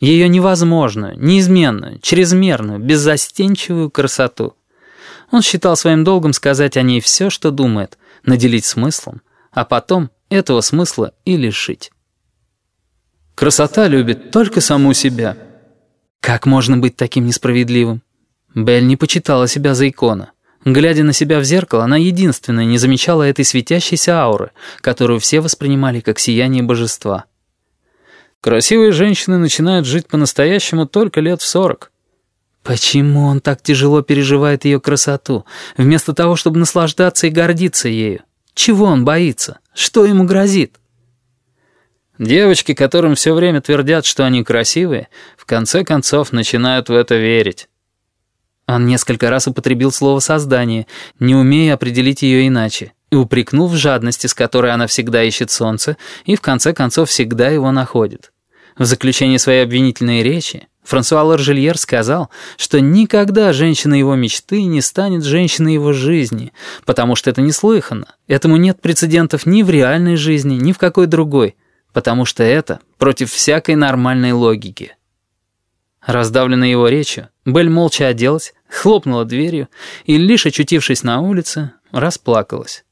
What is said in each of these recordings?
Ее невозможную, неизменную, чрезмерную, беззастенчивую красоту. Он считал своим долгом сказать о ней все, что думает, наделить смыслом, а потом этого смысла и лишить. Красота любит только саму себя. Как можно быть таким несправедливым? Белль не почитала себя за икона. Глядя на себя в зеркало, она единственная не замечала этой светящейся ауры, которую все воспринимали как сияние божества. Красивые женщины начинают жить по-настоящему только лет в сорок. Почему он так тяжело переживает ее красоту, вместо того, чтобы наслаждаться и гордиться ею? Чего он боится? Что ему грозит? Девочки, которым все время твердят, что они красивые, в конце концов начинают в это верить. Он несколько раз употребил слово «создание», не умея определить ее иначе, и упрекнул в жадности, с которой она всегда ищет солнце, и в конце концов всегда его находит. В заключении своей обвинительной речи Франсуа Ларжельер сказал, что никогда женщина его мечты не станет женщиной его жизни, потому что это неслыханно, этому нет прецедентов ни в реальной жизни, ни в какой другой, потому что это против всякой нормальной логики. Раздавленная его речью, Белль молча оделась, хлопнула дверью и, лишь очутившись на улице, расплакалась.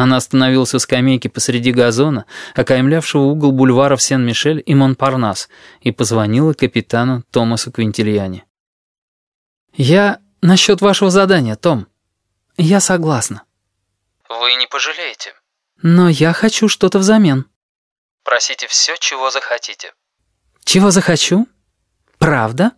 Она остановилась у скамейки посреди газона, окаймлявшего угол бульваров Сен-Мишель и Монпарнас, и позвонила капитану Томасу Квинтильяне. «Я насчет вашего задания, Том. Я согласна». «Вы не пожалеете?» «Но я хочу что-то взамен». «Просите все, чего захотите». «Чего захочу? Правда?»